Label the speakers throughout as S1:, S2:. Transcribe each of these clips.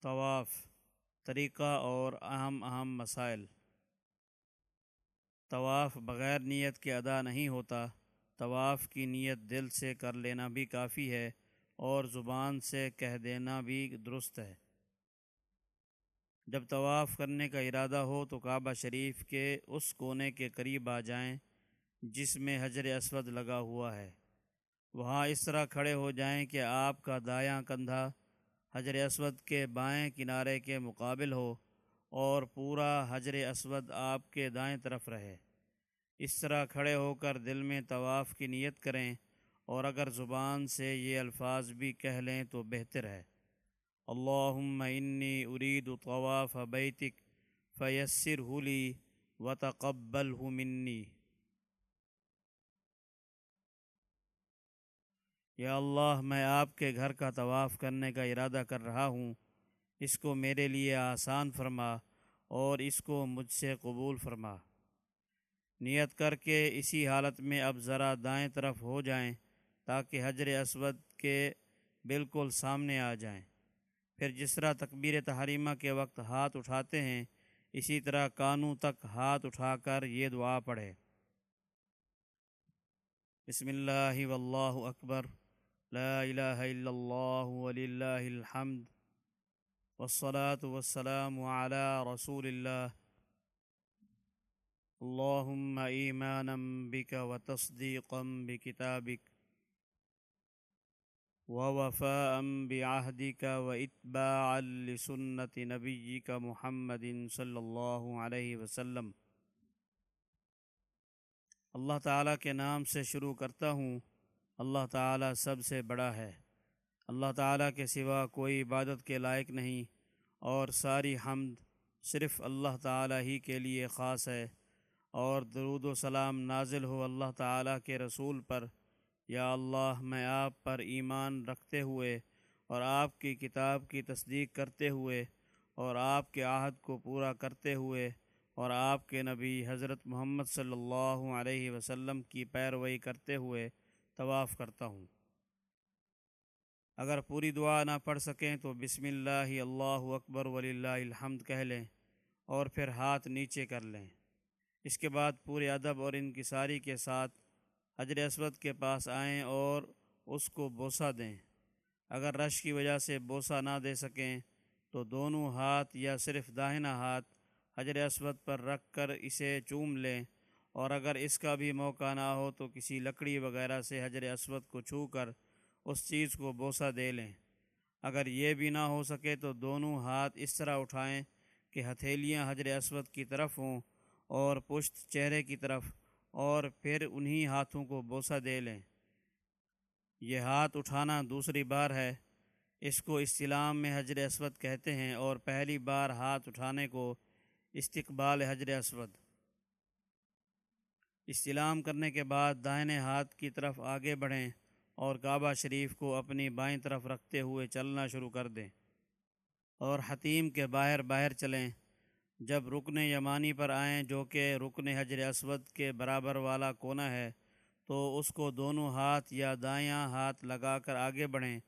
S1: طواف، طریقہ اور اہم اہم مسائل۔ طواف بغیر نیت کے ادا نہیں ہوتا، طواف کی نیت دل سے کر لینا بھی کافی ہے اور زبان سے کہہ دینا بھی درست ہے۔ جب طواف کرنے کا ارادہ ہو تو کعبہ شریف کے اس کونے کے قریب آ جائیں جس میں حجر اسود لگا ہوا ہے۔ وہاں اس طرح کھڑے ہو جائیں کہ آپ کا دایاں کندھا حجر اسود کے بائیں کنارے کے مقابل ہو اور پورا حجر اسود آپ کے دائیں طرف رہے۔ اس طرح کھڑے ہو کر دل میں طواف کی نیت کریں اور اگر زبان سے یہ الفاظ بھی کہہ لیں تو بہتر ہے۔ اللہم انی ارید طواف بیتک فیسر ہولی و تقبل منی۔ یا اللہ میں آپ کے گھر کا طواف کرنے کا ارادہ کر رہا ہوں، اس کو میرے لیے آسان فرما اور اس کو مجھ سے قبول فرما۔ نیت کر کے اسی حالت میں اب ذرا دائیں طرف ہو جائیں تاکہ حجر اسود کے بالکل سامنے آ جائیں۔ پھر جس طرح تکبیر تحریمہ کے وقت ہاتھ اٹھاتے ہیں، اسی طرح کانوں تک ہاتھ اٹھا کر یہ دعا پڑھے بسم اللہ واللہ اکبر۔ لا الہ الا اللہ وللہ الحمد والصلاة والسلام على رسول اللہ اللهم إيمانا بك وتصديقا بكتابك ووفاء بعهدك وإتباعا لسنة نبيك محمد صلی اللہ علیہ وسلم. اللہ تعالیٰ کے نام سے شروع کرتا ہوں اللہ تعالیٰ سب سے بڑا ہے۔ اللہ تعالیٰ کے سوا کوئی عبادت کے لائق نہیں، اور ساری حمد صرف اللہ تعالیٰ ہی کے لیے خاص ہے۔ اور درود و سلام نازل ہو اللہ تعالیٰ کے رسول پر۔ یا اللہ، میں آپ پر ایمان رکھتے ہوئے اور آپ کی کتاب کی تصدیق کرتے ہوئے اور آپ کے عہد کو پورا کرتے ہوئے اور آپ کے نبی حضرت محمد صلی اللہ علیہ وسلم کی پیروئی کرتے ہوئے طواف کرتا ہوں۔ اگر پوری دعا نہ پڑھ سکیں تو بسم اللہ اللہ اکبر ولی اللہ الحمد کہہ لیں اور پھر ہاتھ نیچے کر لیں۔ اس کے بعد پورے ادب اور انکساری کے ساتھ حجر اسود کے پاس آئیں اور اس کو بوسہ دیں۔ اگر رش کی وجہ سے بوسہ نہ دے سکیں تو دونوں ہاتھ یا صرف داہنا ہاتھ حجر اسود پر رکھ کر اسے چوم لیں۔ اور اگر اس کا بھی موقع نہ ہو تو کسی لکڑی وغیرہ سے حجر اسود کو چھو کر اس چیز کو بوسہ دے لیں۔ اگر یہ بھی نہ ہو سکے تو دونوں ہاتھ اس طرح اٹھائیں کہ ہتھیلیاں حجر اسود کی طرف ہوں اور پشت چہرے کی طرف اور پھر انہی ہاتھوں کو بوسہ دے لیں۔ یہ ہاتھ اٹھانا دوسری بار ہے۔ اس کو استلام میں حجر اسود کہتے ہیں اور پہلی بار ہاتھ اٹھانے کو استقبال حجر اسود۔ استلام کرنے کے بعد دائنے ہاتھ کی طرف آگے بڑھیں اور کعبہ شریف کو اپنی بائیں طرف رکھتے ہوئے چلنا شروع کر دیں اور حتیم کے باہر باہر چلیں۔ جب رکن یمانی پر آئیں جو کہ رکن حجر اسود کے برابر والا کونا ہے، تو اس کو دونوں ہاتھ یا دایاں ہاتھ لگا کر آگے بڑھیں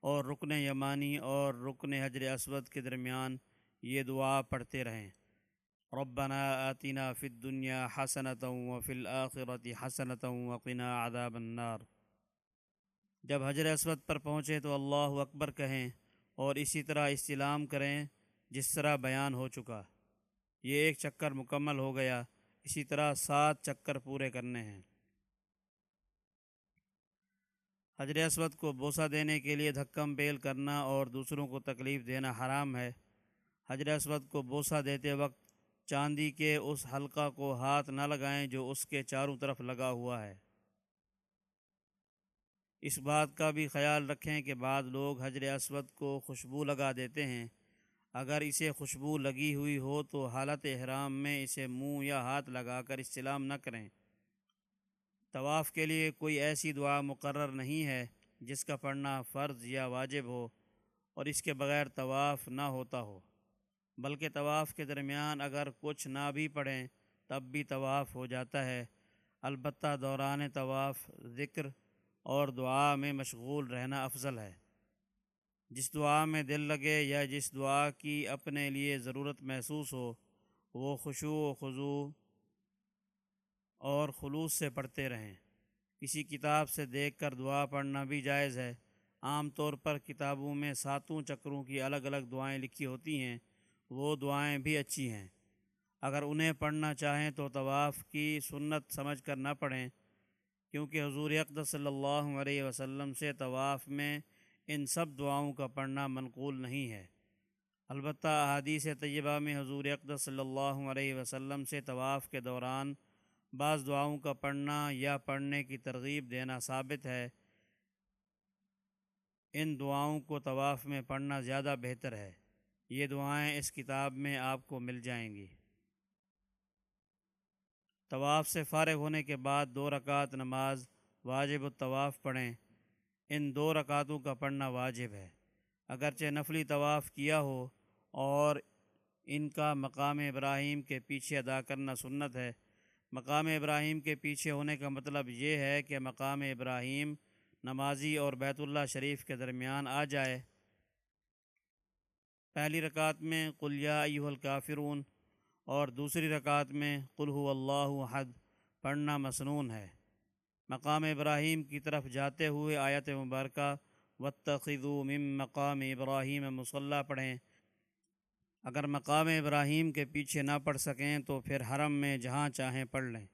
S1: اور رکن یمانی اور رکن حجر اسود کے درمیان یہ دعا پڑھتے رہیں۔ ربنا آتنا فی الدنیا حسنتا وفی الآخرت حسنتا وقنا عذاب النار۔ جب حجر اسود پر پہنچے تو اللہ اکبر کہیں اور اسی طرح استلام کریں جس طرح بیان ہو چکا۔ یہ ایک چکر مکمل ہو گیا۔ اسی طرح سات چکر پورے کرنے ہیں۔ حجر اسود کو بوسہ دینے کے لیے دھکم بیل کرنا اور دوسروں کو تکلیف دینا حرام ہے۔ حجر اسود کو بوسہ دیتے وقت چاندی کے اس حلقہ کو ہاتھ نہ لگائیں جو اس کے چاروں طرف لگا ہوا ہے۔ اس بات کا بھی خیال رکھیں کہ بعض لوگ حجر اسود کو خوشبو لگا دیتے ہیں۔ اگر اسے خوشبو لگی ہوئی ہو تو حالت احرام میں اسے منہ یا ہاتھ لگا کر استلام نہ کریں۔ طواف کے لیے کوئی ایسی دعا مقرر نہیں ہے جس کا پڑھنا فرض یا واجب ہو اور اس کے بغیر طواف نہ ہوتا ہو۔ بلکہ طواف کے درمیان اگر کچھ نہ بھی پڑھیں تب بھی طواف ہو جاتا ہے۔ البتہ دوران طواف ذکر اور دعا میں مشغول رہنا افضل ہے۔ جس دعا میں دل لگے یا جس دعا کی اپنے لیے ضرورت محسوس ہو، وہ خوشو و خضو اور خلوص سے پڑھتے رہیں۔ کسی کتاب سے دیکھ کر دعا پڑھنا بھی جائز ہے۔ عام طور پر کتابوں میں ساتوں چکروں کی الگ الگ دعائیں لکھی ہوتی ہیں۔ وہ دعائیں بھی اچھی ہیں۔ اگر انہیں پڑھنا چاہیں تو طواف کی سنت سمجھ کر نہ پڑھیں، کیونکہ حضور اقدس صلی اللہ علیہ وسلم سے طواف میں ان سب دعاؤں کا پڑھنا منقول نہیں ہے۔ البتہ احادیث طیبہ میں حضور اقدس صلی اللہ علیہ وسلم سے طواف کے دوران بعض دعاؤں کا پڑھنا یا پڑھنے کی ترغیب دینا ثابت ہے۔ ان دعاؤں کو طواف میں پڑھنا زیادہ بہتر ہے۔ یہ دعائیں اس کتاب میں آپ کو مل جائیں گی۔ طواف سے فارغ ہونے کے بعد دو رکعت نماز واجب الطواف پڑھیں۔ ان دو رکعتوں کا پڑھنا واجب ہے۔ اگرچہ نفلی طواف کیا ہو اور ان کا مقام ابراہیم کے پیچھے ادا کرنا سنت ہے، مقام ابراہیم کے پیچھے ہونے کا مطلب یہ ہے کہ مقام ابراہیم نمازی اور بیت اللہ شریف کے درمیان آ جائے۔ پہلی رکعت میں قلیہ ایوہ الکافرون اور دوسری رکعت میں هو اللہ حد پڑھنا مسنون ہے۔ مقام ابراہیم کی طرف جاتے ہوئے آیت مبارکہ، واتخذوا من مقام ابراہیم مسلح پڑھیں۔ اگر مقام ابراہیم کے پیچھے نہ پڑھ سکیں تو پھر حرم میں جہاں چاہیں پڑھ لیں۔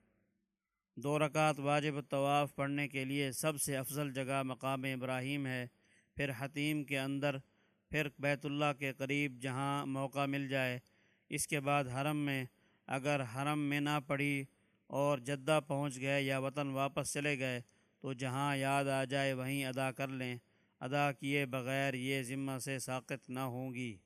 S1: دو رکعت واجب طواف پڑھنے کے لیے سب سے افضل جگہ مقام ابراہیم ہے۔ پھر حتیم کے اندر پھر بیت اللہ کے قریب جہاں موقع مل جائے، اس کے بعد حرم میں اگر حرم میں نہ پڑھی اور جدہ پہنچ گئے یا وطن واپس چلے گئے، تو جہاں یاد آ جائے وہیں ادا کر لیں۔ ادا کیے بغیر یہ ذمہ سے ساقط نہ ہوں گی۔